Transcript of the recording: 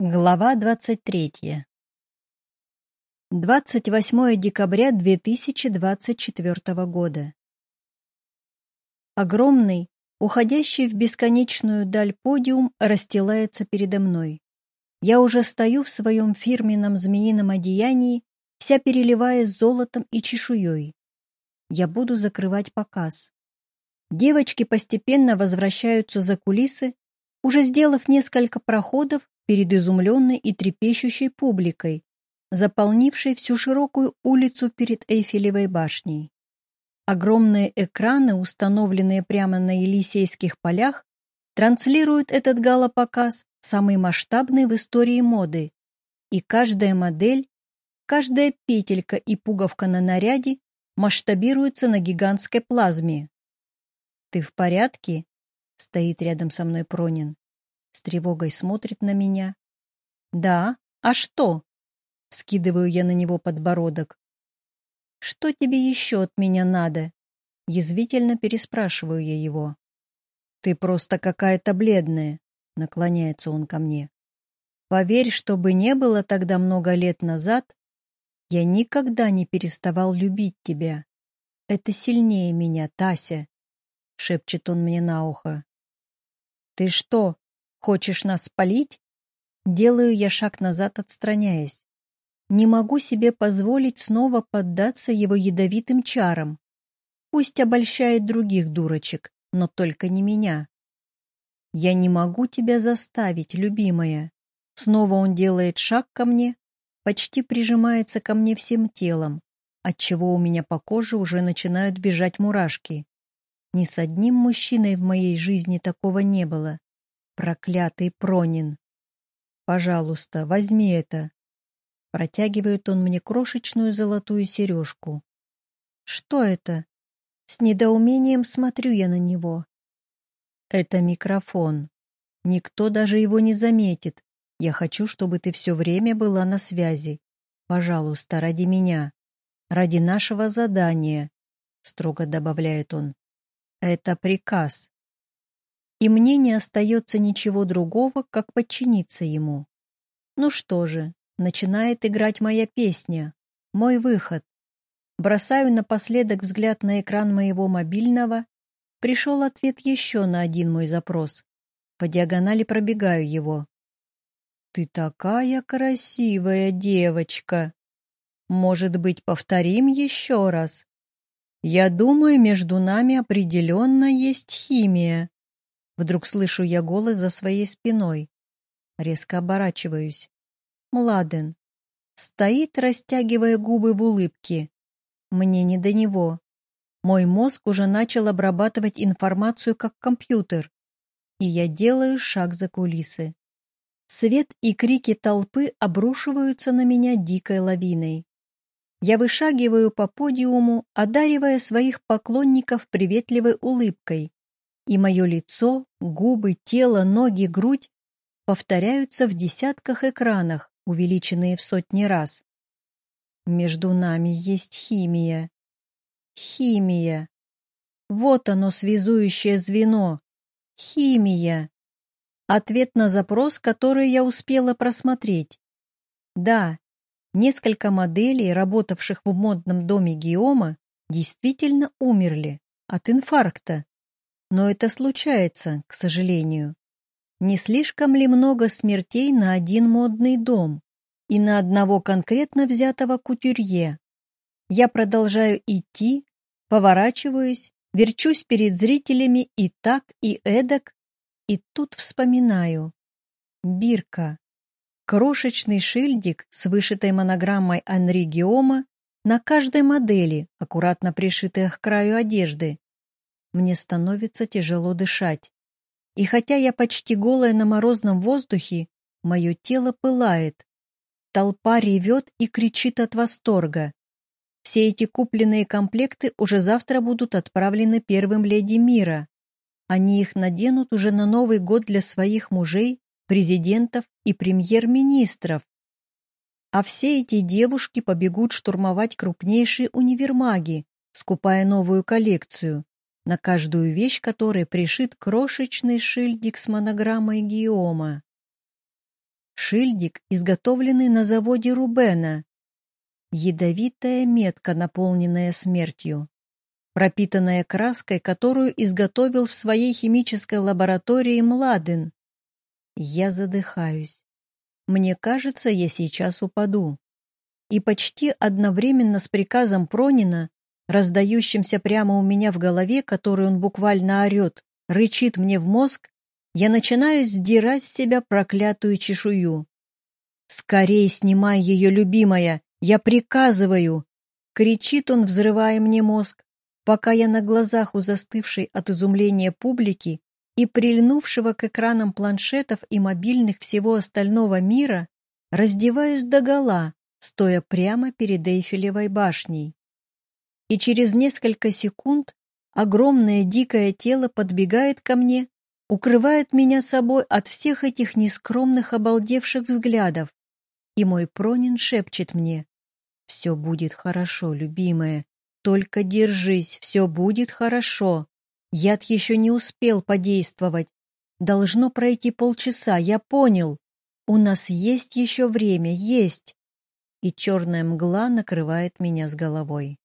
Глава 23. 28 декабря 2024 года. Огромный, уходящий в бесконечную даль подиум расстилается передо мной. Я уже стою в своем фирменном змеином одеянии, вся переливаясь золотом и чешуей. Я буду закрывать показ. Девочки постепенно возвращаются за кулисы, уже сделав несколько проходов перед изумленной и трепещущей публикой, заполнившей всю широкую улицу перед Эйфелевой башней. Огромные экраны, установленные прямо на Елисейских полях, транслируют этот галопоказ, самый масштабный в истории моды, и каждая модель, каждая петелька и пуговка на наряде масштабируется на гигантской плазме. «Ты в порядке?» — стоит рядом со мной Пронин с тревогой смотрит на меня. «Да, а что?» — скидываю я на него подбородок. «Что тебе еще от меня надо?» — язвительно переспрашиваю я его. «Ты просто какая-то бледная», — наклоняется он ко мне. «Поверь, что бы не было тогда много лет назад, я никогда не переставал любить тебя. Это сильнее меня, Тася», — шепчет он мне на ухо. «Ты что, Хочешь нас спалить? Делаю я шаг назад, отстраняясь. Не могу себе позволить снова поддаться его ядовитым чарам. Пусть обольщает других дурочек, но только не меня. Я не могу тебя заставить, любимая. Снова он делает шаг ко мне, почти прижимается ко мне всем телом, отчего у меня по коже уже начинают бежать мурашки. Ни с одним мужчиной в моей жизни такого не было. Проклятый Пронин! Пожалуйста, возьми это. Протягивает он мне крошечную золотую сережку. Что это? С недоумением смотрю я на него. Это микрофон. Никто даже его не заметит. Я хочу, чтобы ты все время была на связи. Пожалуйста, ради меня. Ради нашего задания, строго добавляет он. Это приказ и мне не остается ничего другого, как подчиниться ему. Ну что же, начинает играть моя песня, мой выход. Бросаю напоследок взгляд на экран моего мобильного. Пришел ответ еще на один мой запрос. По диагонали пробегаю его. «Ты такая красивая девочка! Может быть, повторим еще раз? Я думаю, между нами определенно есть химия». Вдруг слышу я голос за своей спиной. Резко оборачиваюсь. Младен. Стоит, растягивая губы в улыбке. Мне не до него. Мой мозг уже начал обрабатывать информацию как компьютер. И я делаю шаг за кулисы. Свет и крики толпы обрушиваются на меня дикой лавиной. Я вышагиваю по подиуму, одаривая своих поклонников приветливой улыбкой, и мое лицо, губы, тело, ноги, грудь повторяются в десятках экранах, увеличенные в сотни раз. Между нами есть химия. Химия. Вот оно, связующее звено. Химия. Ответ на запрос, который я успела просмотреть. Да, несколько моделей, работавших в модном доме Гиома, действительно умерли от инфаркта. Но это случается, к сожалению. Не слишком ли много смертей на один модный дом и на одного конкретно взятого кутюрье? Я продолжаю идти, поворачиваюсь, верчусь перед зрителями и так, и эдак, и тут вспоминаю. Бирка. Крошечный шильдик с вышитой монограммой Анри Гиома на каждой модели, аккуратно пришитая к краю одежды. Мне становится тяжело дышать. И хотя я почти голая на морозном воздухе, мое тело пылает. Толпа ревет и кричит от восторга. Все эти купленные комплекты уже завтра будут отправлены первым леди мира. Они их наденут уже на Новый год для своих мужей, президентов и премьер-министров. А все эти девушки побегут штурмовать крупнейшие универмаги, скупая новую коллекцию на каждую вещь которой пришит крошечный шильдик с монограммой Гиома. Шильдик, изготовленный на заводе Рубена. Ядовитая метка, наполненная смертью. Пропитанная краской, которую изготовил в своей химической лаборатории Младен. Я задыхаюсь. Мне кажется, я сейчас упаду. И почти одновременно с приказом Пронина, раздающимся прямо у меня в голове, который он буквально орет, рычит мне в мозг, я начинаю сдирать с себя проклятую чешую. «Скорей снимай ее, любимая! Я приказываю!» Кричит он, взрывая мне мозг, пока я на глазах у застывшей от изумления публики и прильнувшего к экранам планшетов и мобильных всего остального мира раздеваюсь догола, стоя прямо перед Эйфелевой башней. И через несколько секунд огромное дикое тело подбегает ко мне укрывает меня собой от всех этих нескромных обалдевших взглядов. И мой Пронин шепчет мне, «Все будет хорошо, любимая, только держись, все будет хорошо. Яд еще не успел подействовать. Должно пройти полчаса, я понял. У нас есть еще время, есть». И черная мгла накрывает меня с головой.